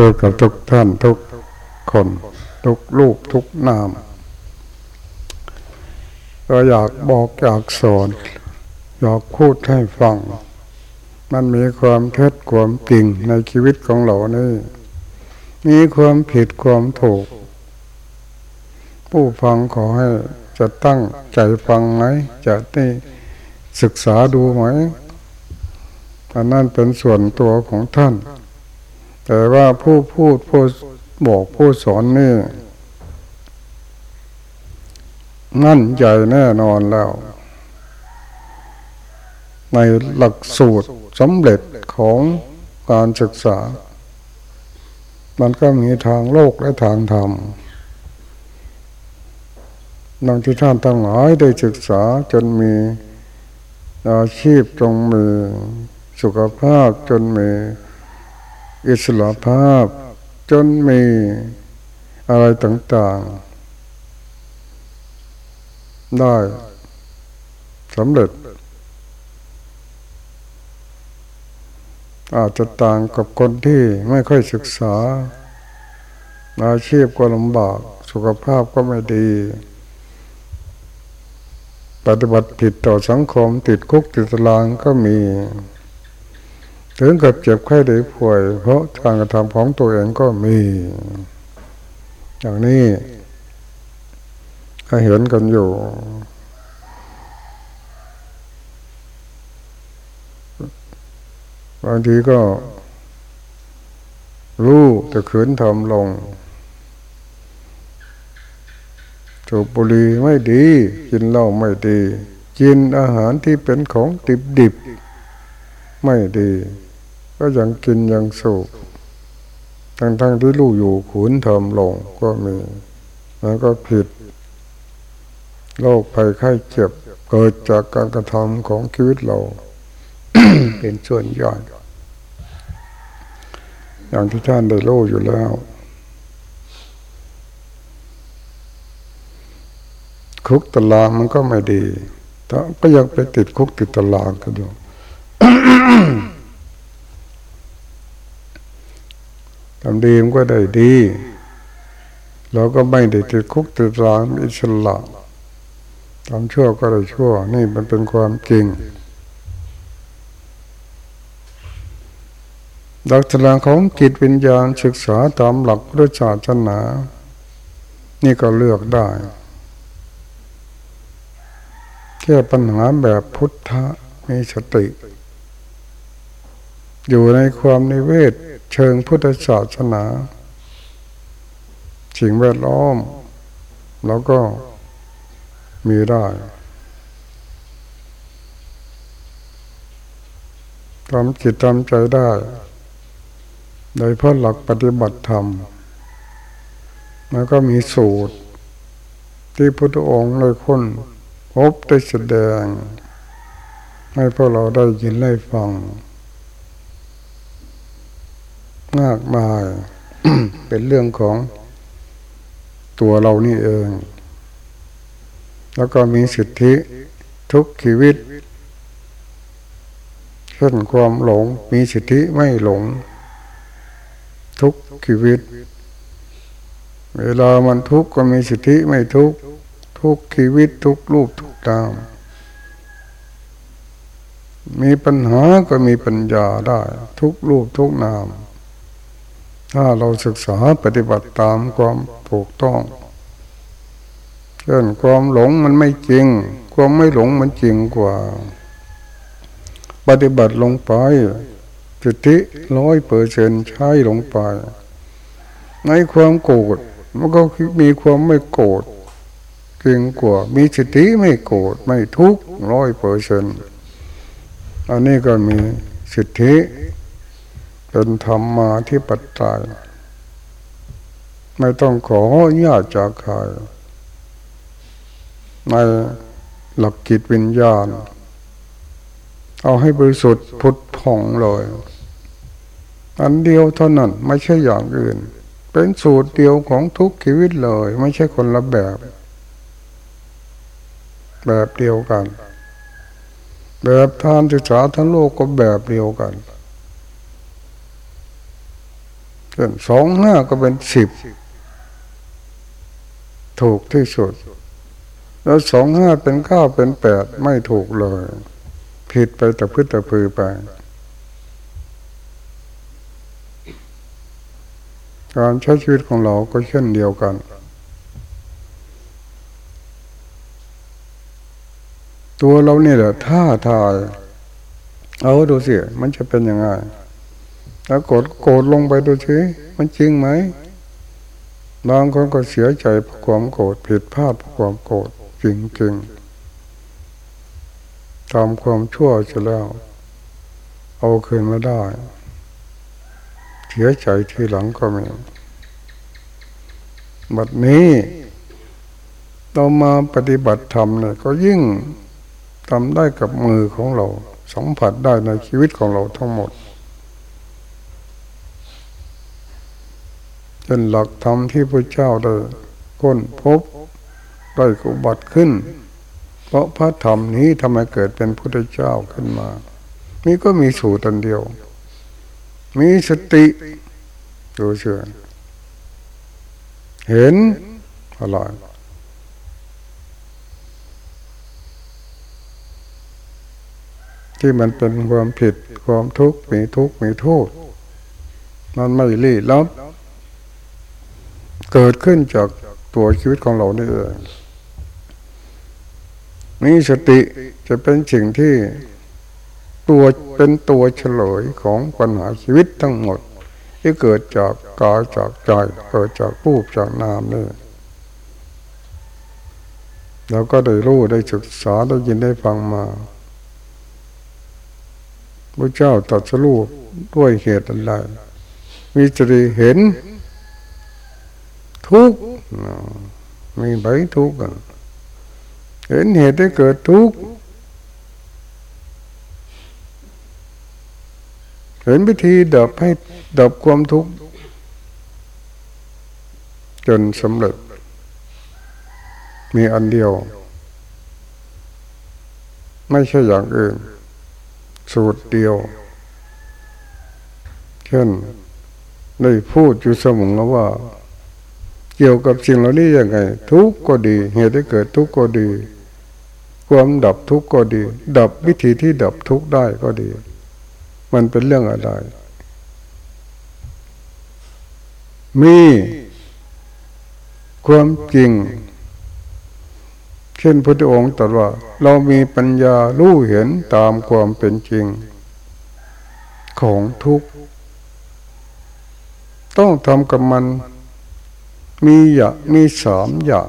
พูดกับทุกท่านทุกคน ทุกรูปทุกนาม ก็อยากบอกอยากสอน อยากพูดให้ฟัง มันมีความเท็จความจริงในชีวิตของเรานี่มีความผิดความถูก ผู้ฟังขอให้จะตั้งใจฟังไหม จะได้ศึกษาดูไหมอันนั้นเป็นส่วนตัวของท่าน แต่ว่าผู้พูดผู้บอกผู้สอนนี่มั่นใจแน่นอนแล้ว ในหลักสูตรสำเร็จของการศึกษา มันก็มีทางโลกและทางธรรมนังที่ท่านทั้งหลายได้ศึกษาจนมีอาชีพจงมีสุขภาพจนมี อิสระภาพ จนมีอะไรต่างๆ ได้สำเร็จ อาจจะต่างกับคนที่ไม่ค่อยศึกษา อาชีพก็ลำบาก สุขภาพก็ไม่ดี ปฏิบัติผิดต่อสังคมติดคุกติดตารางก็มี ถึงกับเจ็บไข้ได้ป่วย เพราะการกระทำของตัวเองก็มี อย่างนี้ก็เห็นกันอยู่บางทีก็รู้แต่ขืนทำลงสูบบุหรี่ไม่ดี กินเหล้าไม่ดี กินอาหารที่เป็นของดิบดิบ ไม่ดี ก็ยังกินยังสูบทั้งทั้งที่รู้อยู่ขุนเทำลงก็มีแล้วก็ผิดโรคภัยไข้เจ็บ เกิดจากการกระทำของชีวิตเรา เป็นส่วนใหญ่อย่างที่ท่านได้รู้อยู่แล้ว คุกตารางมันก็ไม่ดีแต่ก็ยังไปติดคุกติดตารางกันอยู่ำดีมันก็ได้ดี เราก็ไม่ได้ติดคุกติดตารางอิสระทำชั่วก็ได้ชั่ว นี่มันเป็นความจริง ลักษณะของจิตวิญญาณศึกษาตามหลักพระศาสนา นี่ก็เลือกได้แก้ปัญหาแบบพุทธะมีสติ อยู่ในความนิเวศ เชิงพุทธศาสนาสิ่งแวดล้อม แล้วก็มีได้ทำจิตทำใจได้ โดยเพราะหลักปฏิบัติธรรม แล้วก็มีสูตร ที่พุทธองค์เลยค้นพบได้แสดง ให้พวกเราได้ยินได้ฟัง มากมาย เป็นเรื่องของตัวเรานี่เอง แล้วก็มีสิทธิทุกชีวิตเช่นความหลงมีสิทธิไม่หลง ทุกชีวิต เวลามันทุกข์ก็มีสิทธิไม่ทุกข์ทุกชีวิตทุกรูปทุกตาม มีปัญหาก็มีปัญญาได้ ทุกรูปทุกนาม ถ้าเราศึกษาปฏิบัติตามความถูกต้องเช่นความหลงมันไม่จริง ความไม่หลงมันจริงกว่า ปฏิบัติลงไปสิทธิร้อยเปอร์เซนใช้ลงไปในความโกรธมันก็มีความไม่โกรธเก่งกว่า มีสติไม่โกรธไม่ทุกข์ร้อยเปอร์เซนอันนี้ก็มีสิทธิ เป็นธรรมมาที่ปัจจัยไม่ต้องขอญาติจากใครในหลักกิจวิญญาณ เอาให้บริสุทธิ์พุทธผ่องเลยอันเดียวเท่านั้นไม่ใช่อย่างอื่น เป็นสูตรเดียวของทุกชีวิตเลย ไม่ใช่คนละแบบ แบบเดียวกัน แบบทานศึกษาทั้งโลกก็แบบเดียวกัน เกินสองห้าก็เป็นสิบถูกที่สุด แล้วสองห้าเป็นเก้าเป็นแปดไม่ถูกเลย ผิดไปแต่พืชแต่พือไป การใช้ชีวิตของเราก็เช่นเดียวกัน ตัวเราเนี่ยแหละท่าทาย เอาดูสิมันจะเป็นยังไง แล้วกดโกรธลงไปดูสิมันจริงไหมบางคนก็เสียใจเพราะความโกรธผิดพลาดเพราะความโกรธจริงจริงทำความชั่วจะแล้ว เอาคืนไม่ได้ เสียใจทีหลังก็มีบัดนี้เรามาปฏิบัติธรรมเนี่ยก็ยิ่งทำได้กับมือของเรา สัมผัสได้ในชีวิตของเราทั้งหมด เป็นหลักธรรมที่พระเจ้าได้ค้นพบได้กุบัติขึ้น เพราะพระธรรมนี้ทำไมเกิดเป็นพุทธเจ้าขึ้นมา นี่ก็มีสูตรอันเดียว มีสติดูเชื่อเห็นอะไรที่มันเป็นความผิดความทุกข์มีทุกข์มีโทษมันไม่รีลับ เกิดขึ้นจากตัวชีวิตของเรานี่เองนี่สติจะเป็นสิ่งที่ตัวเป็นตัวเฉลยของปัญหาชีวิตทั้งหมด ที่เกิดจากกายจากใจเกิดจากรูปจากนามนี่เราก็ได้รู้ได้ศึกษาได้ยินได้ฟังมาพระเจ้าตรัสรู้ด้วยเหตุอะไรมีสติเห็น ทุกข์มีใบทุกข์เห็นเหตุได้เกิดทุกข์เห็นวิธีดับให้ดับความทุกข์จนสำเร็จ มีอันเดียว ไม่ใช่อย่างอื่น สูตรเดียว เช่นได้พูดอยู่เสมอว่า เกี่ยวกับสิ่งเหล่านี้ยังไง ทุกข์ก็ดี เหตุที่เกิดทุกข์ก็ดี ความดับทุกข์ก็ดี ดับวิธีที่ดับทุกข์ได้ก็ดี มันเป็นเรื่องอะไร มีความจริง เช่นพระองค์ตรัสว่า เรามีปัญญารู้เห็นตามความเป็นจริง ของทุกข์ต้องทำกับมัน มีอย่างมีสามอย่าง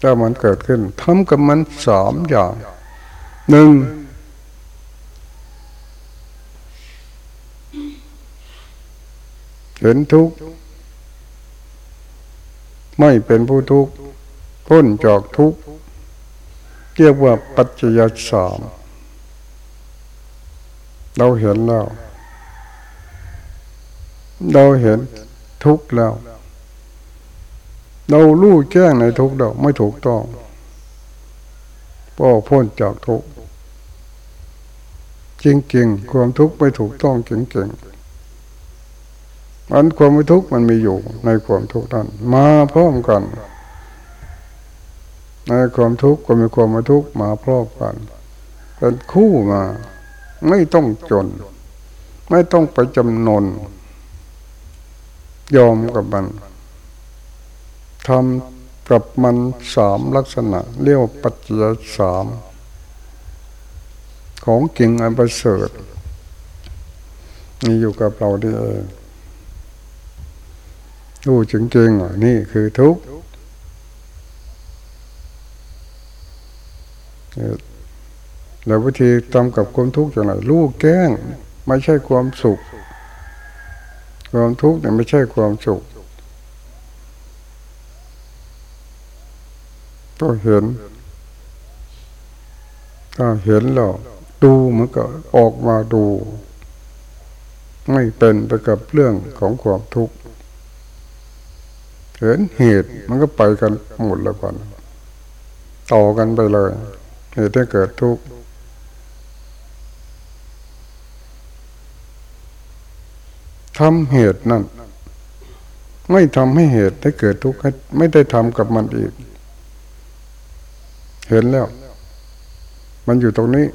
ถ้ามันเกิดขึ้นทำกับมันสามอย่างหนึ่งเห็นทุกข์ไม่เป็นผู้ทุกข์พ้นจากทุกข์เรียกว่าปัจจยสามเราเห็นแล้ว เราเห็น ทุกข์แล้ว เรารู้แจ้งในทุกข์เราไม่ถูกต้องก็พ้นจากทุกข์จริงๆความทุกข์ไม่ถูกต้องจริงๆอันความไม่ทุกข์มันมีอยู่ในความทุกข์นั้นมาพร้อมกัน ในความทุกข์ก็มีความไม่ทุกข์มาพร้อมกันเป็นคู่มา ไม่ต้องจน ไม่ต้องไปจำนน ยอมกับมันทำกับมันสามลักษณะ เรียกว่าปัจจัยสาม ของจริงอันประเสริฐนี่อยู่กับเราดีเองรู้จริงๆนี่คือทุกข์แล้ววิธีทำกับความทุกข์อย่างไรรู้แก้ง ไม่ใช่ความสุข ความทุกข์เนี่ยไม่ใช่ความสุขก็เห็น ถ้าเห็นแล้วดูมันก็ออกมาดู ไม่เป็นไปกับเรื่องของความทุกข์เห็นเหตุมันก็ไปกันหมดแล้วก่อนต่อกันไปเลย เหตุที่เกิดทุกข์ ทำเหตุนั่น ไม่ทำให้เหตุให้เกิดทุกข์ไม่ได้ทำกับมันอีก เห็นแล้ว มันอยู่ตรงนี้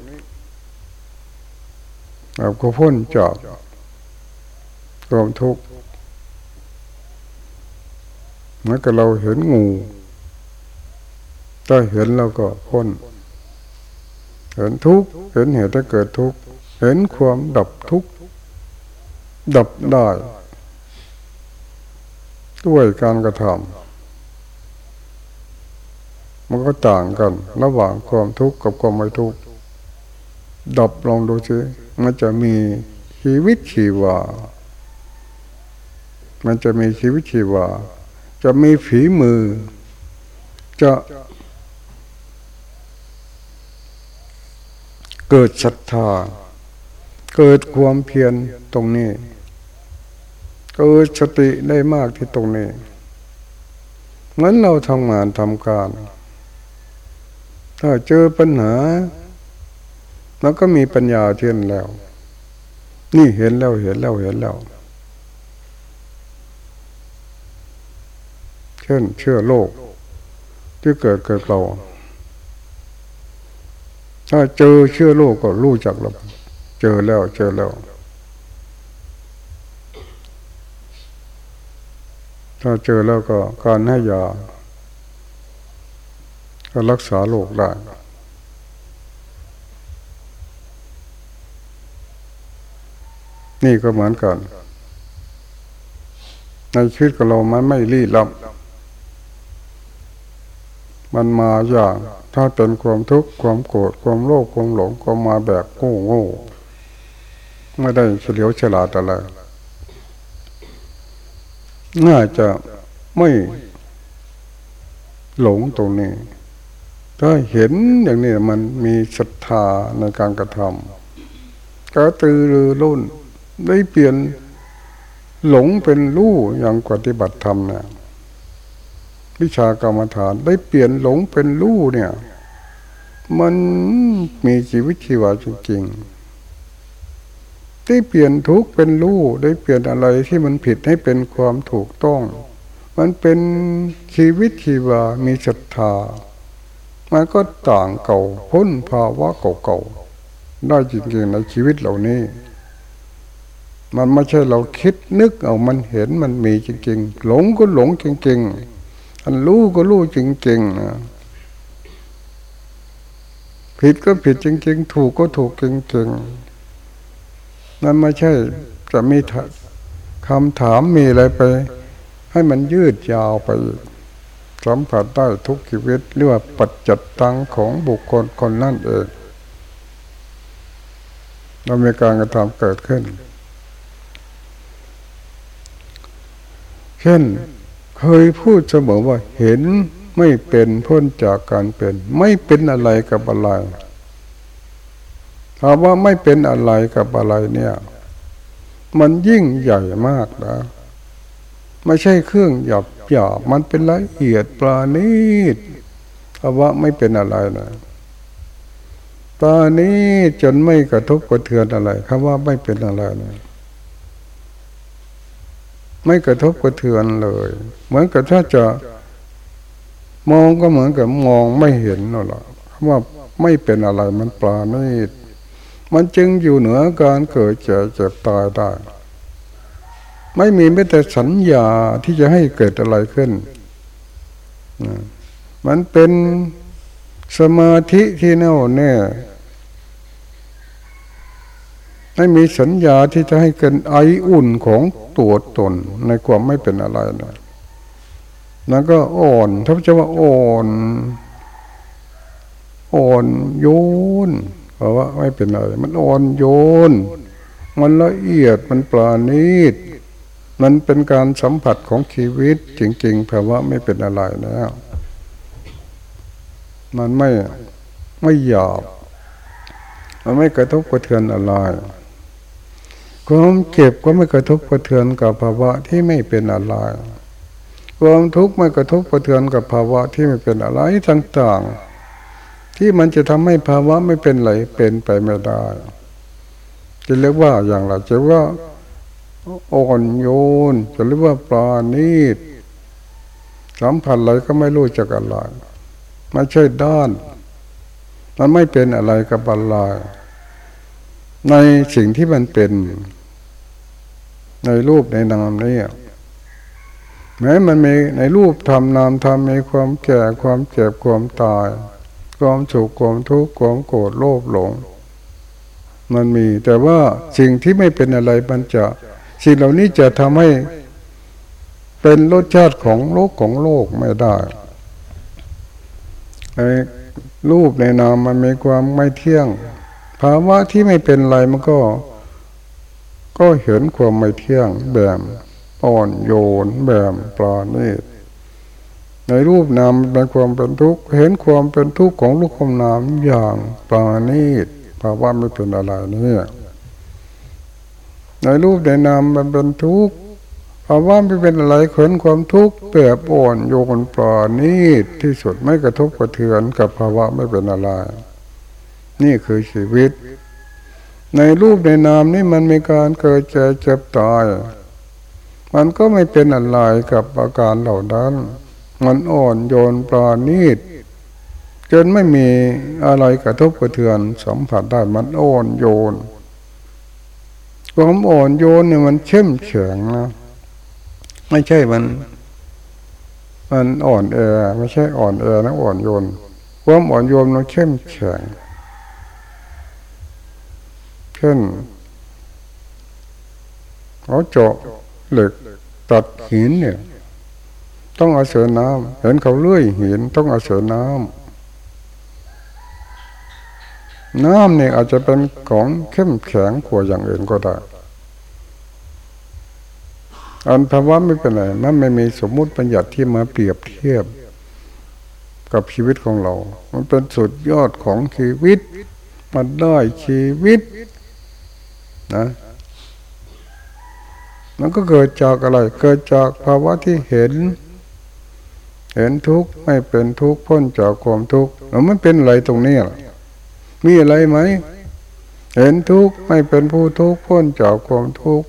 เราก็พ้นจากความทุกข์เมื่อกับเราเห็นงูถ้าเห็นเราก็พ้นเห็นทุกข์เห็นเหตุให้เกิดทุกข์เห็นความดับทุกข์ ดับได้ ด้วยการกระทำมันก็ต่างกัน ระหว่างความทุกข์กับความไม่ทุกข์ดับลองดูสิมันจะมีชีวิตชีวา มันจะมีชีวิตชีวา จะมีฝีมือ จะเกิดศรัทธา เกิดความเพียรตรงนี้ กิดสติได้มากที่ตรงนี้งั้นเราทำงานทำการ ถ้าเจอปัญหามันก็มีปัญญาเทียนแล้ว นี่เห็นแล้วเห็นแล้วเห็นแล้ว เช่นเชื่อโลก ที่เกิดเกิดเรา ถ้าเจอเชื่อโลกก็รู้จักแล้ว เจอแล้วเจอแล้ว ถ้าเจอแล้วก็การให้ยาก็รักษาโรคได้นี่ก็เหมือนกัน ในชีวิตของเรามันไม่รีลับ มันมาอย่างถ้าเป็นความทุกข์ความโกรธความโลภความหลงก็มาแบบโง่โง่ไม่ได้เฉลียวฉลาดอะไร น่าจะไม่หลงตรงนี้ ถ้าเห็นอย่างนี้มันมีศรัทธาในการกระทำกระตือรือร้นได้เปลี่ยนหลงเป็นรู้อย่างปฏิบัติธรรมเนี่ยวิชากรรมฐานได้เปลี่ยนหลงเป็นรู้เนี่ย มันมีชีวิตชีวาจริงๆ ได้เปลี่ยนทุกข์เป็นรู้ได้เปลี่ยนอะไรที่มันผิดให้เป็นความถูกต้อง มันเป็นชีวิตชีวามีศรัทธา มันก็ต่างเก่าพ้นภาวะเก่าๆได้จริงๆในชีวิตเหล่านี้ มันไม่ใช่เราคิดนึกเอามันเห็นมันมีจริงๆ หลงก็หลงจริงๆ อันรู้ก็รู้จริงๆนะผิดก็ผิดจริง ๆ ถูกก็ถูกจริงๆ นั่นไม่ใช่จะมีคำถามมีอะไรไป ให้มันยืดยาวไป สัมผัสได้ทุกชีวิตเรียกว่าปัจจัดตังของบุคคลคนนั่นเองเรามีการกระทำเกิดขึ้น เช่น เคยพูดเสมอว่าเห็นไม่เป็นพ้นจากการเป็น ไม่เป็นอะไรกับอะไร ถามว่าไม่เป็นอะไรกับอะไรเนี่ย มันยิ่งใหญ่มากนะไม่ใช่เครื่องหยาบหยาบมันเป็นละเอียดปราณีตถาว่าไม่เป็นอะไรนะปราณีตจนไม่กระทบกระเทือนอะไรคำว่าไม่เป็นอะไรนะไม่กระทบกระเทือนเลย เหมือนกับถ้าจะมองก็เหมือนกับมองไม่เห็นนั่นแหละคำว่าไม่เป็นอะไรมันปราณีต มันจึงอยู่เหนือการเกิดเจ็บเจ็บตายได้ ไม่มีแม้แต่สัญญาที่จะให้เกิดอะไรขึ้น มันเป็นสมาธิที่แน่วแน่ไม่มีสัญญาที่จะให้เกิดไออุ่นของตัวตนในความไม่เป็นอะไรนะแล้วก็อ่อนถ้าจะว่าอ่อน อ่อนโยน เพราว่าไม่เป็นอะไร มันอ่อนโยน มันละเอียดมันปราณีต มันเป็นการสัมผัสของชีวิต จริงๆเพราว่าไม่เป็นอะไรแล้ว มันไม่ไม่หยาบมันไม่กระทบกระเทือนอะไรความเจ็บก็ไม่กระทบกระเทือนกับภาวะที่ไม่เป็นอะไร ความทุกข์ไม่กระทบกระเทือนกับภาวะที่ไม่เป็นอะไรต่างๆ ที่มันจะทำให้ภาวะไม่เป็นไหลเป็นไปไม่ได้จะเรียกว่าอย่างไรจะว่าอ่อนโยนจะเรียกว่าปลาณีตสัมผัสอะไรก็ไม่รู้จักอะไรไม่ใช่ด้าน มันไม่เป็นอะไรกับอะไรในสิ่งที่มันเป็น ในรูปในนามนี้แม้มันมีในรูปทำนามทำมีความแก่ความเจ็บความตาย ความสุขความทุกข์ความโกรธโลภหลง มันมีแต่ว่าสิ่งที่ไม่เป็นอะไรมันจะ สิ่งเหล่านี้จะทำให้เป็นรสชาติของโลกของโลกไม่ได้ไอ้รูปในนามมันมีความไม่เที่ยง ภาวะที่ไม่เป็นอะไรมันก็ ก็เห็นความไม่เที่ยงแบบอ่อนโยนแบบปลาณีต ในรูปนามเป็นความเป็นทุกข์เห็นความเป็นทุกข์ของลูกคมนามอย่างปาณีตภาวะไม่เป็นอะไรนี่ในรูปในนามมันเป็นทุกข์ภาวะไม่เป็นอะไรเห็นความทุกข์แบบอ่อนโยนปลาณีตที่สุดไม่กระทบกระเทือนกับภาวะไม่เป็นอะไร นี่คือชีวิต ในรูปในนามนี่มันมีการเกิดเจ็บเจ็บตาย มันก็ไม่เป็นอะไรกับอาการเหล่านั้น มันอ่อนโยนปราณีตจนไม่มีอะไรกระทบกระเทือนสัมผัสได้มันอ่อนโยนความอ่อนโยนเนี่ยมันเข้มแข็งนะไม่ใช่มัน มันอ่อนแอไม่ใช่อ่อนแอนะอ่อนโยนความอ่อนโยนมันเข้มแข็งเช่นเขาเจาะเหล็กตัดหินเนี่ย ต้องอาศัยน้ำเห็นเขาเลื่อยหินต้องอาศัยน้ำน้ำเนี่ยอาจจะเป็นของเข้มแข็งกว่าอย่างอื่นก็ได้อันภาวะไม่เป็นไรมันไม่มีสมมุติปัญญัติที่มาเปรียบเทียบ กับชีวิตของเรา มันเป็นสุดยอดของชีวิต มันได้ชีวิตนะมันก็เกิดจากอะไร เกิดจากภาวะที่เห็น เห็นทุกข์ไม่เป็นทุกข์พ้นจากความทุกข์แล้วมันเป็นอะไรตรงนี้ล่ะมีอะไรไหม เห็นทุกข์ไม่เป็นผู้ทุกข์พ้นจากความทุกข์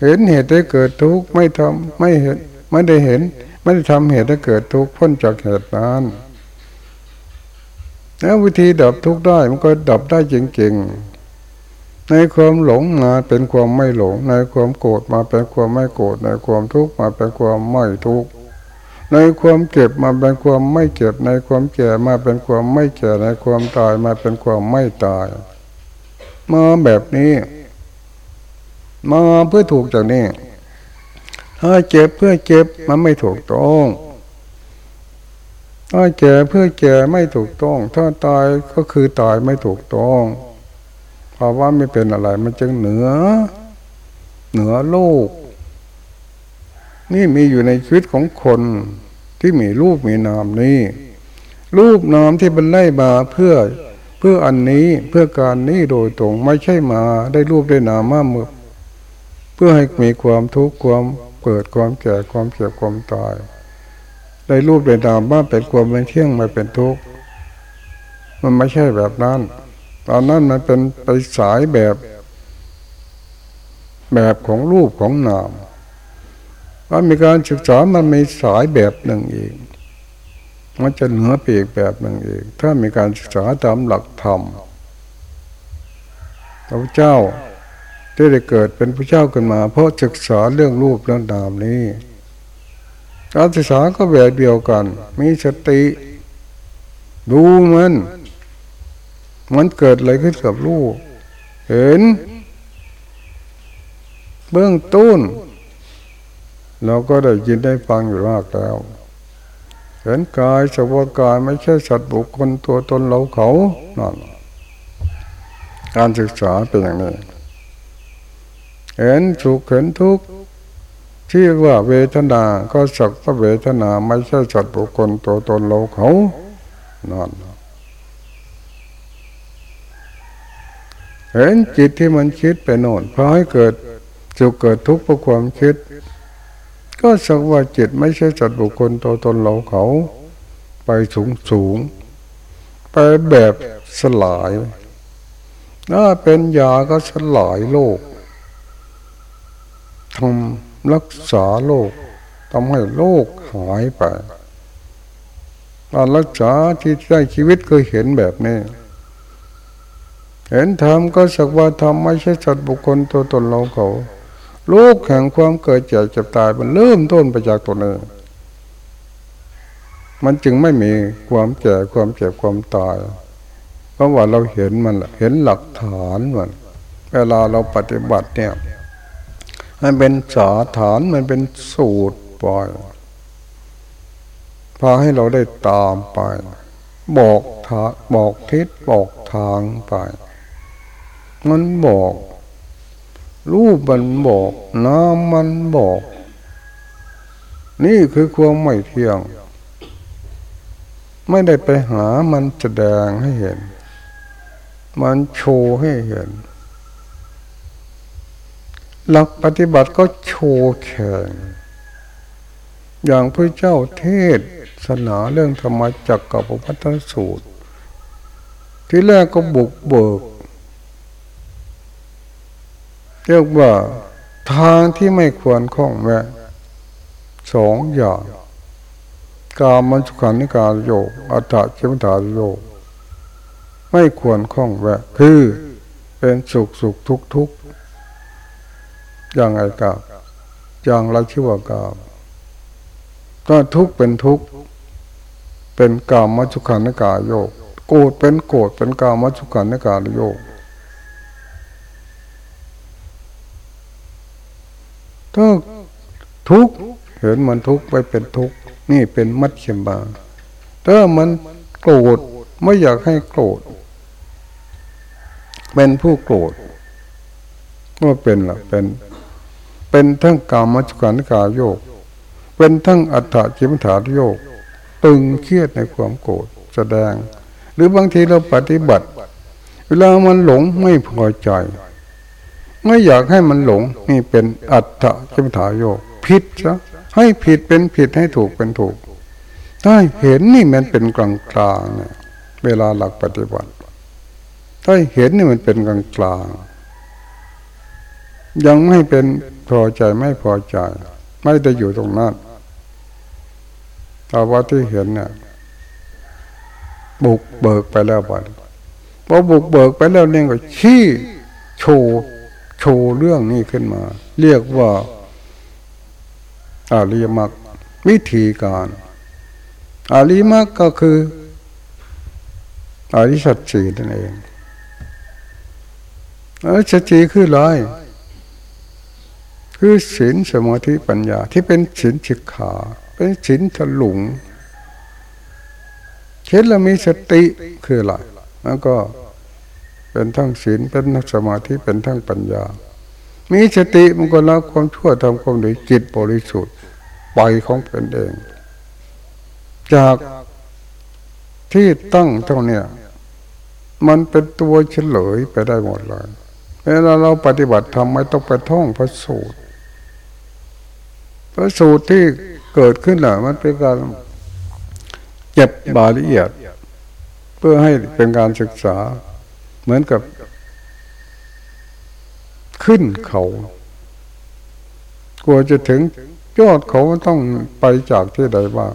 เห็นเหตุได้เกิดทุกข์ไม่ทำไม่เห็นไม่ได้เห็น ไม่ได้ทำเหตุให้เกิดทุกข์พ้นจากเหตุนั้นแล้ววิธีดับทุกข์ได้มันก็ดับได้จริงๆ ในความหลงมาเป็นความไม่หลง ในความโกรธมาเป็นความไม่โกรธในความทุกข์มาเป็นความไม่ทุกข์ ในความเจ็บมาเป็นความไม่เจ็บในความแก่มาเป็นความไม่แก่ในความตายมาเป็นความไม่ตาย มาแบบนี้ มาเพื่อถูกจากนี้ ถ้าเจ็บเพื่อเจ็บมันไม่ถูกต้องถ้าแก่เพื่อแก่ไม่ถูกต้อง ถ้าตายก็คือตายไม่ถูกต้องภาวะไม่เป็นอะไร มันจึงเหนือ เหนือโลก นี่มีอยู่ในชีวิตของคน ที่มีรูปมีนามนี่รูปนามที่บรรไล่มาเพื่อเพื่ออันนี้เพื่อการนี้โดยตรงไม่ใช่มาได้รูปได้นามมาเมื่อเพื่อให้มีความทุกข์ความเกิดความแก่ความเจ็บความตาย ได้รูปได้นามมาเป็นความเป็นเที่ยงมาเป็นทุกข์มันไม่ใช่แบบนั้น ตอนนั้นมันเป็นไปสายแบบ แบบของรูปของนาม ว่ามีการศึกษามันมีสายแบบหนึ่งเองมันจะเหนือไปอีกแบบหนึ่งเองถ้ามีการศึกษาตามหลักธรรมพระเจ้าที่ได้เกิดเป็นพระเจ้าขึ้นมา เพราะศึกษาเรื่องรูปเรื่องนามนี้การศึกษาก็แบบเดียวกัน มีสติ ดูมัน มันเกิดอะไรขึ้นกับลูกเห็น เบื้องต้น เราก็ได้ยินได้ฟังอยู่มากแล้ว เห็นกายสภาวกายไม่ใช่สัตว์บุคคลตัวตนเราเขานั่นการศึกษาเป็นอย่างนี้ เห็นสุขเห็นทุกข์ที่ว่าเวทนา ก็สักว่าเวทนาไม่ใช่สัตว์บุคคลตัวตนเราเขานั่นเห็นจิตที่มันคิดไปโน่นพอให้เกิดจุเกิดทุกข์เพราะความคิด ก็สักว่าจิตไม่ใช่จัดบุคคลตัวตนเราเขาไปสูงสูง ไปแบบสลายถ้าเป็นยาก็สลายโลกทำรักษาโลกทำให้โลกหายไปการรักษาที่ได้ชีวิตเคยเห็นแบบนี้ เห็นธรรมก็สักว่าธรรมไม่ใช่สัตว์บุคคลตัวตนเราเขา ลูกแห่งความเกิดเจ็บเจ็บตายมันเริ่มต้นไปจากตัวนี้มันจึงไม่มีความแก่ความเจ็บความตาย เพราะว่าเราเห็นมันเห็นหลักฐานมันเวลาเราปฏิบัติเนี่ยมันเป็นสาฐานมันเป็นสูตรปล่อยพาให้เราได้ตามไป บอกทางบอกทิศบอกทางไป มันบอก รูปมันบอกน้ำมันบอก นี่คือความไม่เที่ยง ไม่ได้ไปหามันแสดงให้เห็น มันโชว์ให้เห็น หลักปฏิบัติก็โชว์แข่งอย่างพระเจ้าเทศศาสนาเรื่องธรรมจักรกับพัฒนสูตร ที่แรกก็บุกเบิก เรียกว่าทางที่ไม่ควรคล้องแวะสองอย่างกามันสุขันิการโยกอัตตะเจมตาโยกไม่ควรคล้องแวะ คือเป็นสุขสุขทุกทุกอย่างไรกับอย่างไรชื่ว่ากาก็ทุกเป็นทุกเป็นกามมัจุขันกาโยกโกรธเป็นโกรธเป็นกามมัจุขันกาโยก ถ้าทุกเห็นมันทุกไปเป็นทุกนี่เป็นมัดเขมบาถ้ามันโกรธไม่อยากให้โกรธเป็นผู้โกรธก็เป็นละเป็นเป็นทั้งกามมัจุขันกาโยก เป็นทั้งอัตถจิมถาโยก ตึงเครียดในความโกรธแสดง หรือบางทีเราปฏิบัติ เวลามันหลงไม่พอใจ ไม่อยากให้มันหลงนี่เป็นอัตถจิมถาโยกผิดซะให้ผิดเป็นผิดให้ถูกเป็นถูกถ้าเห็นนี่มันเป็นกลางกลางเนี่ยเวลาหลักปฏิบัติถ้าเห็นนี่มันเป็นกลางกลางยังไม่เป็นพอใจไม่พอใจ ไม่ได้อยู่ตรงนั้นภาวะที่เห็นเนี่ยบุกเบิกไปแล้วบัดพอบุกเบิกไปแล้วเนี่ยก็ชี้โชว์ ชว์เรื่องนี้ขึ้นมา เรียกว่าอาริยมรรควิธีการอาริยมรรคก็คืออาริสัจสีนั่นเองอริสัจสีคืออะไรคือศีลสมาธิปัญญาที่เป็นศีลฉิกขา เป็นศีลถลุงเช่นเรามีสติคืออะไรแล้วก็ เป็นทั้งศีลเป็นทั้งสมาธิเป็นทั้งปัญญา มีสติมันก็ละความชั่วทำความดีจิตบริสุทธิ์ไปของเป็นเอง จากที่ตั้งเท่านี้มันเป็นตัวเฉลยไปได้หมดเลยเวลาเราปฏิบัติทำไม่ต้องไปท่องพระสูตรพระสูตรที่เกิดขึ้นแหละมันเป็นการเก็บบาละเอียด เพื่อให้เป็นการศึกษา เหมือนกับ ขึ้นเขากลัวจะถึงยอดเขาต้องไปจากที่ใดบ้าง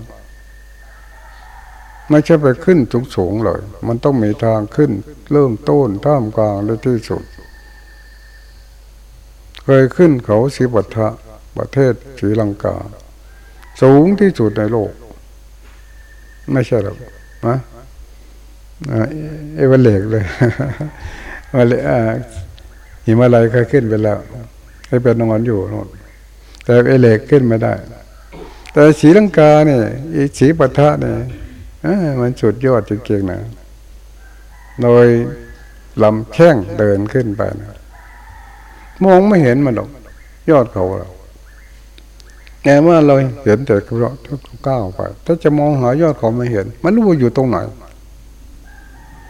ไม่ใช่ไปขึ้นทุกสูงเลย มันต้องมีทางขึ้น เริ่มต้นท่ามกลางและที่สุด เคยขึ้นเขาสิบัตะประเทศศรีลังกา สูงที่สุดในโลก ไม่ใช่หรอกนะ เอเวเรกเลยมาเลยหิมาลัยเคยขึ้นไปแล้วให้เป็นนอนอยู่นนแต่เอเวกขึ้นไม่ได้ แต่ศรีลังกาเนี่ยศรีปะทะเนี่ยมันสุดยอดจริงๆนะโดยลำแข้งเดินขึ้นไปนะมองไม่เห็นมันหรอกยอดเขาเราแต่ว่าเราเห็นแต่เราทุกก้าวไป ถ้าจะมองหายอดเขาไม่เห็น มันรู้ว่าอยู่ตรงไหน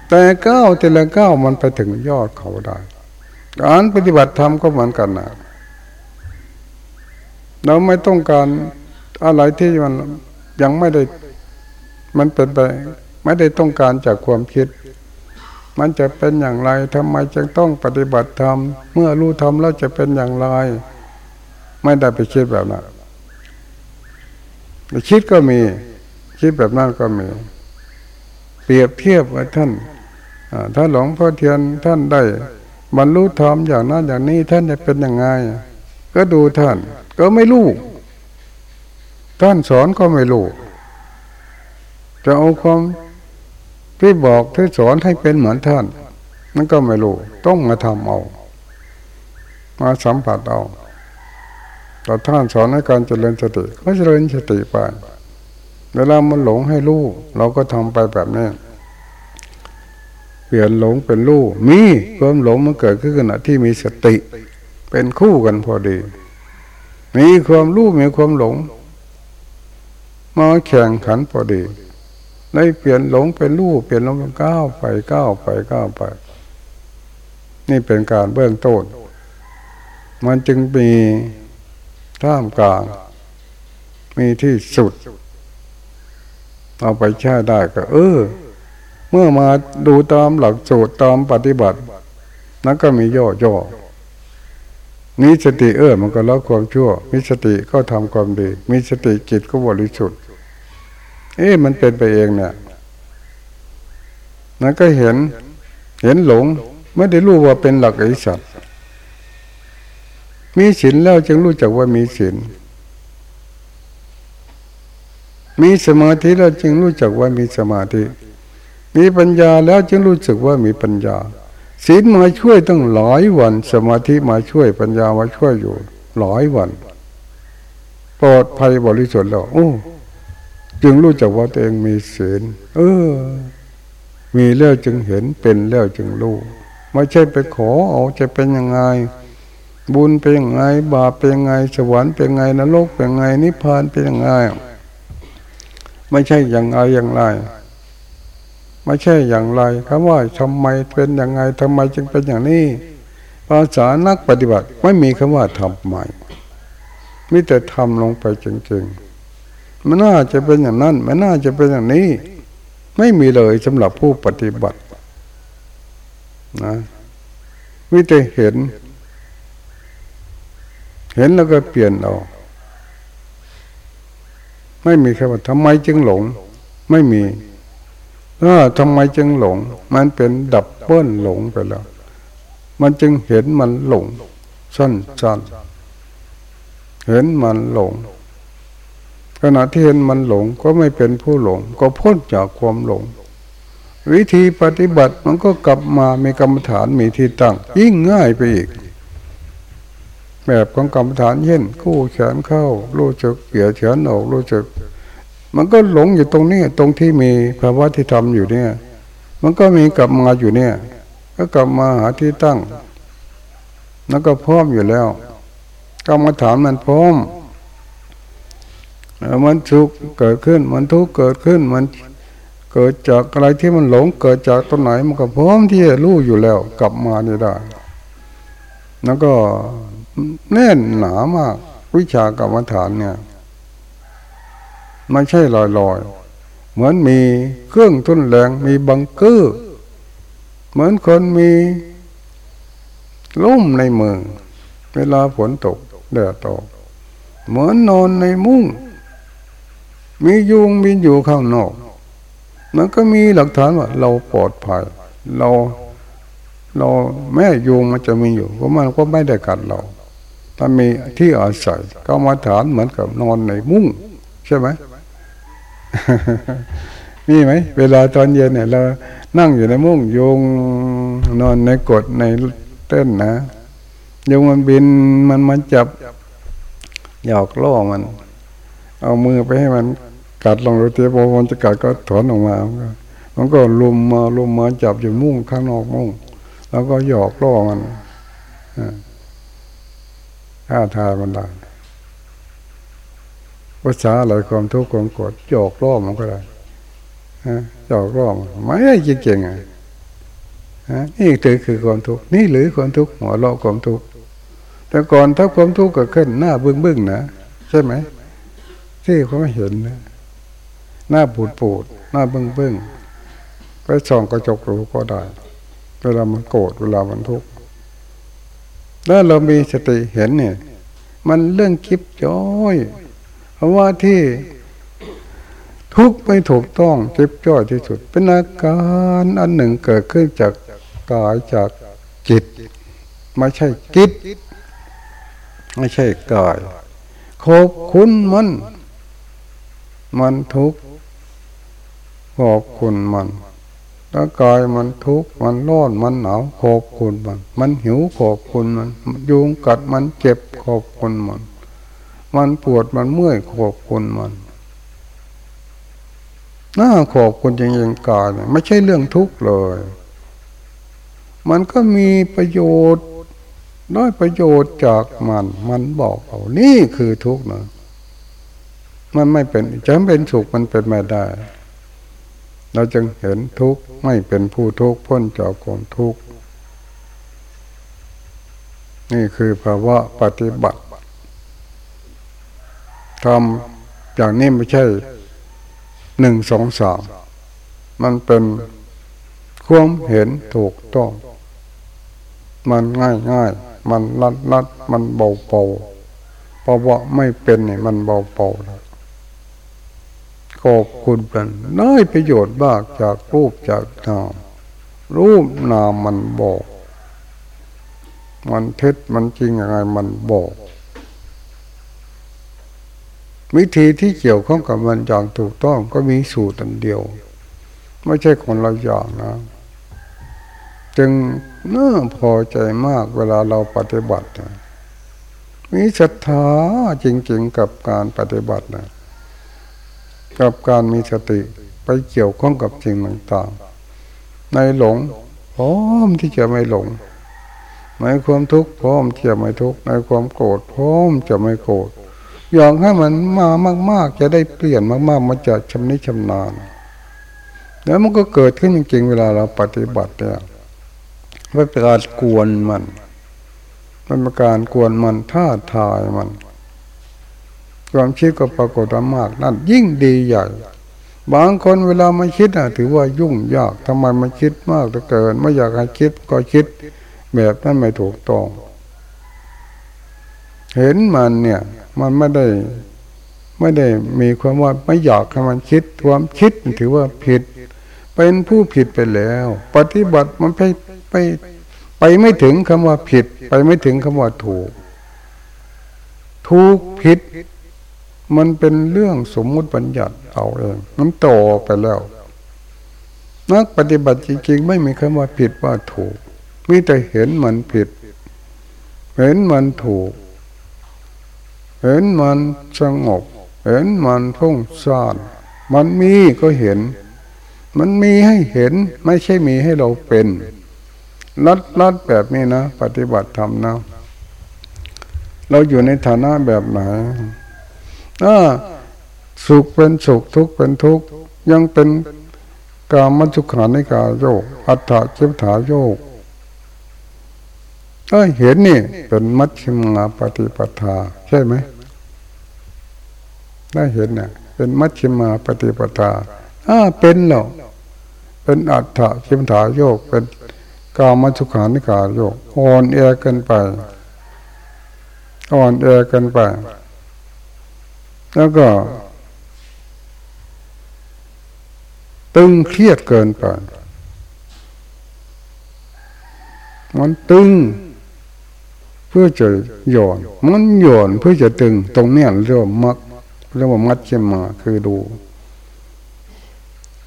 แต่ก้าวแต่ละก้าวมันไปถึงยอดเขาได้ การปฏิบัติธรรมก็เหมือนกันนะเราไม่ต้องการอะไรที่มันยังไม่ได้มันเป็นไป ไม่ได้ต้องการจากความคิด มันจะเป็นอย่างไรทำไมจึงต้องปฏิบัติธรรมเมื่อรู้ธรรมแล้วจะเป็นอย่างไร ไม่ได้ไปคิดแบบนั้นคิดก็มี คิดแบบนั้นก็มี เปรียบเทียบว่าท่าน ถ้าหลวงพ่อเทียนท่านได้บรรลุธรรมอย่างนั้นอย่างนี้ท่านจะเป็นยังไง ก็ดูท่าน ก็ไม่รู้ท่านสอนก็ไม่รู้จะเอาความที่บอกที่สอนให้เป็นเหมือนท่านนั่นก็ไม่รู้ต้องมาทำเอามาสัมผัสเอาแต่ท่านสอนให้การเจริญสติก็เจริญสติไปเวลามันหลงให้รู้เราก็ทำไปแบบนี้ เปลี่ยนหลงเป็นรู้มีความหลงมันเกิดขึ้นขณะที่มีสติ เป็นคู่กันพอดี มีความรู้มีความหลงมาแข่งขันพอดีได้เปลี่ยนหลงเป็นรู้เปลี่ยนหลงเป็นก้าวไปก้าวไปก้าวไป นี่เป็นการเบื้องต้นมันจึงมีท่ามกลาง มีที่สุด เอาไปใช้ได้ก็ เออ เมื่อมาดูตามหลักสูตรตามปฏิบัติ นั้นก็มีย่อย่อมีสติเออมันก็ละความชั่ว มีสติก็ทำความดี มีสติจิตก็บริสุทธิ์ เอ๊ะมันเป็นไปเองเนี่ยนั้นก็เห็นเห็นหลงไม่ได้รู้ว่าเป็นหลักอริสัตมีศีลแล้วจึงรู้จักว่ามีศีลมีสมาธิแล้วจึงรู้จักว่ามีสมาธิ มีปัญญาแล้วจึงรู้จักว่ามีปัญญาศีลมาช่วยตั้งหลายวัน สมาธิมาช่วยปัญญามาช่วยอยู่หลายวันปลอดภัยบริสุทธิ์แล้วโอ้จึงรู้จักว่าตัวเองมีศีลเออ มีแล้วจึงเห็นเป็นแล้วจึงรู้ไม่ใช่ไปขอเอาจะเป็นยังไง บุญเป็นยังไง บาปเป็นยังไง สวรรค์เป็นยังไงนรกเป็นยังไงนิพพานเป็นยังไง ไม่ใช่อย่างไรอย่างไร ไม่ใช่อย่างไรคำว่าทำไมเป็นอย่างไงทำไมจึงเป็นอย่างนี้ ภาษานักปฏิบัติไม่มีคำว่าทำใหม่มิแต่ทำลงไปจริงๆมันน่าจะเป็นอย่างนั้น มันน่าจะเป็นอย่างนี้ ไม่มีเลยสำหรับผู้ปฏิบัตินะมิแต่เห็น เห็นแล้วก็เปลี่ยนเอาไม่มีคำว่าทำไมจึงหลง ไม่มี ถ้าทำไมจึงหลง มันเป็นดับเบิ้ลหลงไปแล้ว มันจึงเห็นมันหลง สั้นสั้นเห็นมันหลง ขณะที่เห็นมันหลงก็ไม่เป็นผู้หลง ก็พ้นจากความหลง วิธีปฏิบัติมันก็กลับมามีกรรมฐานมีที่ตั้ง ยิ่งง่ายไปอีก แบบของกรรมฐานเช่นคู่แขนเข้า รู้จักเกี่ยเฉนออกรู้จัก มันก็หลงอยู่ตรงนี้ตรงที่มีภาวะที่ทำอยู่เนี่ย มันก็มีกลับมาอยู่เนี่ย ก็กลับมาหาที่ตั้ง แล้วก็พร้อมอยู่แล้วกรรมฐานมันพร้อมมันทุกเกิดขึ้น มันทุกเกิดขึ้น มันเกิดจากอะไรที่มันหลงเกิดจากตรงไหนมันก็พร้อมที่จะรู้อยู่แล้ว กลับมาได้ แล้วก็แน่นหนามากวิชากรรมฐานเนี่ย ไม่ใช่ลอยลอยเหมือนมีเครื่องทุนแรงมีบังเกอร์ เหมือนคนมีล่มในมือเวลาฝนตกแดดตก เหมือนนอนในมุ้งมียุงมีอยู่ข้างนอก มันก็มีหลักฐานว่า เราปลอดภัย เรา เราแม่ยุงมันจะมีอยู่เพราะมันก็ไม่ได้กัดเรา ถ้ามีที่อาศัยก็มาฐานเหมือนกับนอนในมุ้งใช่ไหม นี่ไหมเวลาตอนเย็นเนี่ย เรานั่งอยู่ในมุ้งโยงนอนในกดในเต้นนะโยงมันบินมันมันจับหยอกล่อมัน เอามือไปให้มันกัดลงรถเทียบมันจะกัดก็ถอนออกมา มันก็ลุมมาลุมมาจับอยู่มุ้งข้างนอกมุ้งแล้วก็หยอกล่อมันอ่าท้าทายมันได้ ภาษาอะไรความทุกข์ความโกรธหยอกล้อมันก็ได้หยอกล้อมันไม่ได้จริงๆอะนี่คือคือความทุกข์นี่หรือความทุกข์หัวเราะความทุกข์แต่ก่อนถ้าความทุกข์เกิดขึ้นหน้าบึ้งบึ้งนะใช่ไหมที่เขาไม่เห็นนะหน้าปูดปูดหน้าบึ้งบึ้งไปส่องกระจกรู้ก็ได้เวลามันโกรธเวลามันทุกข์ถ้าเรามีสติเห็นเนี่ย มันเรื่องคิบจ้อย เพราะว่าที่ทุกข์ไม่ถูกต้องคิบจ้อยที่สุด เป็นอาการอันหนึ่งเกิดขึ้นจากกายจากจิต ไม่ใช่จิต ไม่ใช่กายขอบคุณมัน มันทุกข์ขอบคุณมันร่างกายมันทุกข์มันร้อนมันหนาวขอบคุณมัน มันหิวขอบคุณมัน ยุงกัดมันเจ็บขอบคุณมัน มันปวดมันเมื่อยขอบคุณมันน่าขอบคุณจริงๆกายไม่ใช่เรื่องทุกข์เลย มันก็มีประโยชน์ได้ประโยชน์จากมัน มันบอกเอานี่คือทุกข์นะมันไม่เป็นจะเป็นสุขมันเป็นไม่ได้ เราจึงเห็นทุกข์ไม่เป็นผู้ทุกข์พ้นจากความทุกข์นี่คือภาวะปฏิบัติ ทำอย่างนี้ไม่ใช่หนึ่งสองสามมันเป็นความเห็นถูกต้อง มันง่ายง่ายมันลัดลัดมันเบาเบาเพราะว่าไม่เป็นนี่มันเบาเบาแล้วขอบคุณเป็นได้ประโยชน์บ้างจากรูปจากนามรูปนามมันบอก มันเท็จมันจริงยังไงมันบอก วิธีที่เกี่ยวข้องกับมันอย่างถูกต้องก็มีสูตรอันเดียว ไม่ใช่คนละอย่างนะ จึงน่าพอใจมากเวลาเราปฏิบัติ มีศรัทธาจริง ๆ กับการปฏิบัตินะกับการมีสติไปเกี่ยวข้องกับสิ่งต่างๆ ในหลงพร้อมที่จะไม่หลง ในความทุกข์พร้อมที่จะไม่ทุกข์ในความโกรธพร้อมจะไม่โกรธ อยางให้มันมามาก ๆ จะได้เปลี่ยนมากๆ มันจะชำนิชำนาญแล้วมันก็เกิดขึ้นจริงๆเวลาเราปฏิบัติเนี่ยไม่เป็นการกวนมันมันเป็นการกวนมันท่าทายมัน ความคิดก็ปรากฏมาก นั่นยิ่งดีใหญ่ บางคนเวลามาคิดอะ ถือว่ายุ่งยากทำไมมันคิดมากเหลือเกิน ไม่อยากให้คิดก็คิดแบบนั้นไม่ถูกต้อง เห็นมันเนี่ย มันไม่ได้ ไม่ได้มีความว่าไม่อยากให้มันคิดความคิดถือว่าผิด เป็นผู้ผิดไปแล้ว ปฏิบัติมันไปไปไปไม่ถึงคำว่าผิด ไปไม่ถึงคำว่าถูก ถูกผิด มันเป็นเรื่องสมมุติบัญญัติเอาเองมันโตไปแล้วนักปฏิบัติจริงๆไม่มีคำว่าผิดว่าถูกมีแต่เห็นมันผิด เห็นมันถูก เห็นมันสงบ เห็นมันพุ่งซ่านมันมีก็เห็น มันมีให้เห็นไม่ใช่มีให้เราเป็นลัดลัดแบบนี้นะ ปฏิบัติธรรมนะเราอยู่ในฐานะแบบไหนถ้าสุขเป็นสุขทุกข์เป็นทุกข์ยังเป็นกามสุขัลลิกานุโยคอัตตกิลมถานุโยค ถ้าเห็นนี่เป็นมัชฌิมาปฏิปทา ใช่ไหมถ้าเห็นเนี่ยเป็นมัชฌิมาปฏิปทาถ้าเป็นหรอเป็นอัตตกิลมถานุโยค เป็นกามสุขัลลิกานุโยคอ่อนแอเกินไปอ่อนแอเกินไป แล้วก็ ตึงเครียดเกินไปมันตึง เพื่อจะหย่อนมันหย่อนเพื่อจะตึง ตรงเนี้ยเรียกว่ามักเรียกว่ามัดเชมาคือดู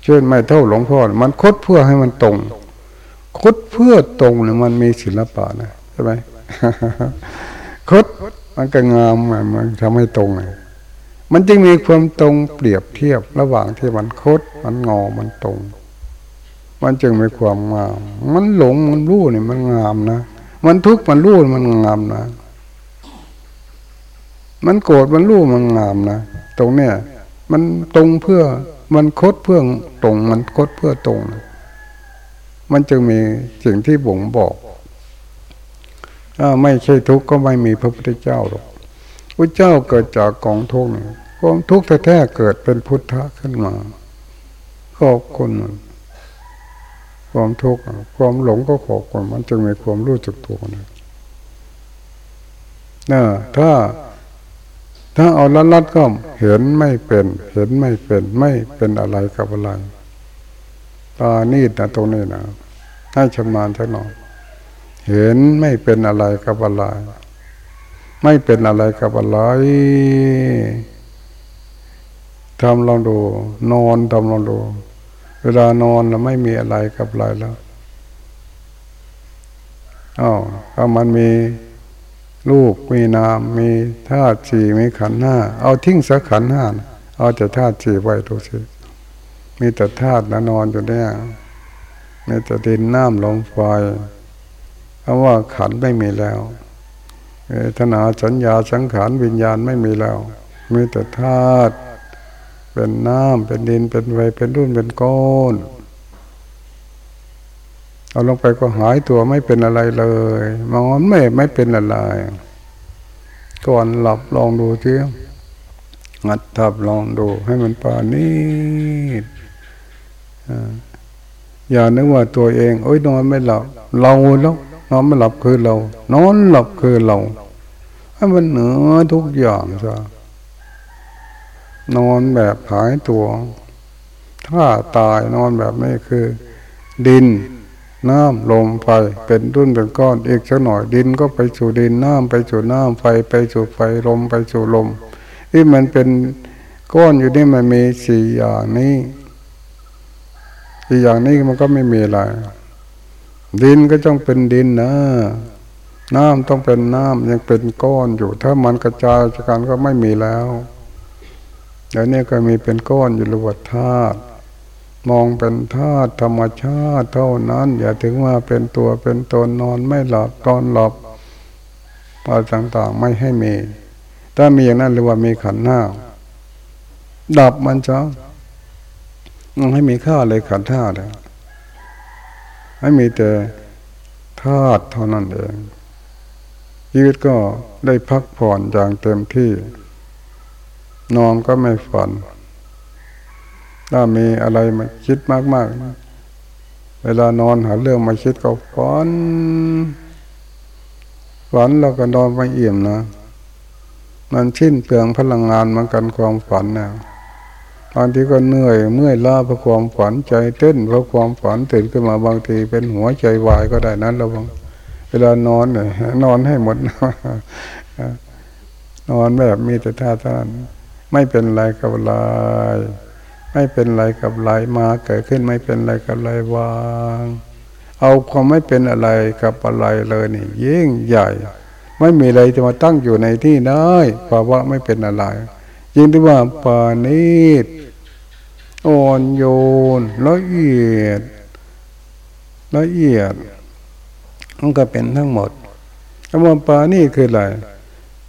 เช่นไม่เท่าหลวงพ่อมันคดเพื่อให้มันตรง คดเพื่อตรงเนี่ยมันมีศิลปะนะใช่ไหมคดมันก็งามมันทำให้ตรงเลยมันจึงมีความตรงเปรียบเทียบระหว่างที่มันคด มันงอมันตรง มันจึงมีความงาม มันหลงมันรู้เนี่ยมันงามนะ มันทุกข์มันรู้มันงามนะ มันโกรธมันรู้มันงามนะ ตรงเนี้ยมันตรงเพื่อมันคดเพื่อตรงมันคดเพื่อตรง มันจึงมีสิ่งที่บ่งบอกถ้าไม่ใช่ทุกข์ก็ไม่มีพระพุทธเจ้าหรอกพระเจ้าเกิดจากกองทุกข์ความทุกข์แท้ๆเกิดเป็นพุทธะขึ้นมาขอบคุณ ความทุกข์ความหลงก็ขอบคุณมันจึงมีความรู้จักตัวนะนะถ้า ถ้าเอาลัดลัดก็เห็นไม่เป็น เห็นไม่เป็นไม่เป็นอะไรกับอะไรตานี่นะตรงนี้นะให้ชำนาญสักหน่อยเห็นไม่เป็นอะไรกับอะไรไม่เป็นอะไรกับอะไรทำลองดู นอนทำลองดู เวลานอนเราไม่มีอะไรกับอะไรแล้วอ๋อถ้ามันมีลูกมีนามมีธาตุสี่มีขันห้าเอาทิ้งสักขันห้าเอาแต่ธาตุสี่ไว้ดูสิมีแต่ธาตุนะนอนอยู่เนี่ยมีแต่ดินน้ำลมไฟเพราะว่าขันไม่มีแล้วเวทนาสัญญาสังขารวิญญาณไม่มีแล้ว มีแต่ธาตุ เป็นน้ำเป็นดินเป็นไฟเป็นรุ่นเป็นก้อนเอาลงไปก็หายตัวไม่เป็นอะไรเลยมองไม่ไม่เป็นอะไรก่อนหลับลองดูเที่ยงัดทับลองดู ให้มันปานีดอย่านึกว่าตัวเองโอ้ยนอนไม่หลับ เราแล้วนอนไม่หลับคือเรา นอนหลับคือเรา ให้มันเหนือทุกอย่างซะ นอนแบบหายตัว ถ้าตายนอนแบบนี้คือ ดิน น้ำลมไฟเป็นรุ่นเป็นก้อนอีกสักหน่อยดินก็ไปสู่ดินน้ำไปสู่น้ำไฟไปสู่ไฟลมไปสู่ลมที่มันเป็นก้อนอยู่นี่มันมีสี่อย่างนี้สี่อย่างนี้มันก็ไม่มีอะไรดินก็ต้องเป็นดินนะน้ำต้องเป็นน้ำยังเป็นก้อนอยู่ ถ้ามันกระจายจากกันก็ไม่มีแล้ว เดี๋ยวนี้ก็มีเป็นก้อนอยู่รวดธาตุมองเป็นธาตุธรรมชาติเท่านั้น อย่าถึงว่าเป็นตัวเป็นตนนอนไม่หลับตอนหลับอะไรต่างๆไม่ให้มี ถ้ามีอย่างนั้นเรียกว่ามีขันธ์หน้าดับมันจ้าให้มีค่าเลยขันธ์ห้าเลยให้มีแต่ธาตุเท่านั้นเองชีวิตก็ได้พักผ่อนอย่างเต็มที่ นอนก็ไม่ฝัน ถ้ามีอะไรมาคิดมากๆ เวลานอนหาเรื่องมาคิดก็ฝัน ฝันแล้วก็นอนไม่อี่มนะ มันชิ้นเปลืองพลังงานเหมือนกันความฝันนะบางทีก็เหนื่อยเมื่อยล้าเพราะความฝันใจเต้นเพราะความฝันตื่นขึ้นมาบางทีเป็นหัวใจวายก็ได้นั้นระวังเวลานอนเนี่ยนอนให้หมดนอนแบบมีแต่ท่าท่าน ไม่เป็นไรกับอะไรไม่เป็นไรกับไรมาเกิดขึ้นไม่เป็นไรกับไรวาง เอาความไม่เป็นอะไรกับอะไรเลยนี่ยิ่งใหญ่ ไม่มีอะไรจะมาตั้งอยู่ในที่ได้ภาวะไม่เป็นอะไรยิ่งที่ว่าปานีตอ่อนโยนละเอียดละเอียดมันก็เป็นทั้งหมดคำว่าปานีคืออะไร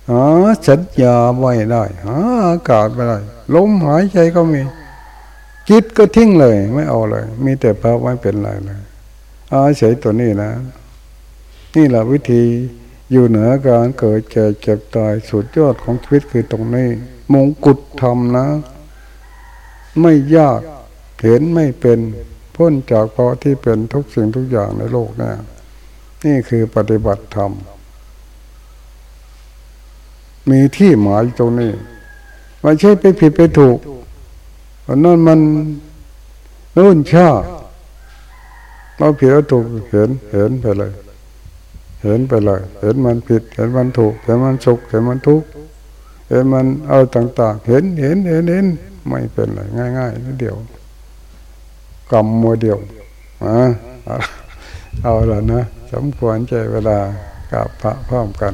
หาสัญญาไว้ได้หาอากาศไม่ได้ลมหายใจก็มีคิดก็ทิ้งเลย ไม่เอาเลย มีแต่ภาวะไม่เป็นไรเลยอาศัยตัวนี้นะ นี่แหละวิธีอยู่เหนือการเกิดเจ็บเจ็บตายสุดยอดของชีวิตคือตรงนี้ มงกุฎธรรมนะ ไม่ยากเห็นไม่เป็น พ้นจากเพราะที่เป็นทุกสิ่งทุกอย่างในโลกนี่นี่คือปฏิบัติธรรม มีที่หมายตรงนี้ไม่ใช่ไปผิดไปถูกอันนั้นมันนู่นชาเราผิดเราถูกเห็นเห็นไปเลย เห็นไปเลย เห็นมันผิด เห็นมันถูก เห็นมันสุข เห็นมันทุกข์เห็นมันเอาต่าง ๆ เห็นเห็นเห็นเห็นไม่เป็นไรง่ายๆนิดเดียวกรรมมัวเดียวอะเอาละนะสมควรใจเวลากับพระพร้อมกัน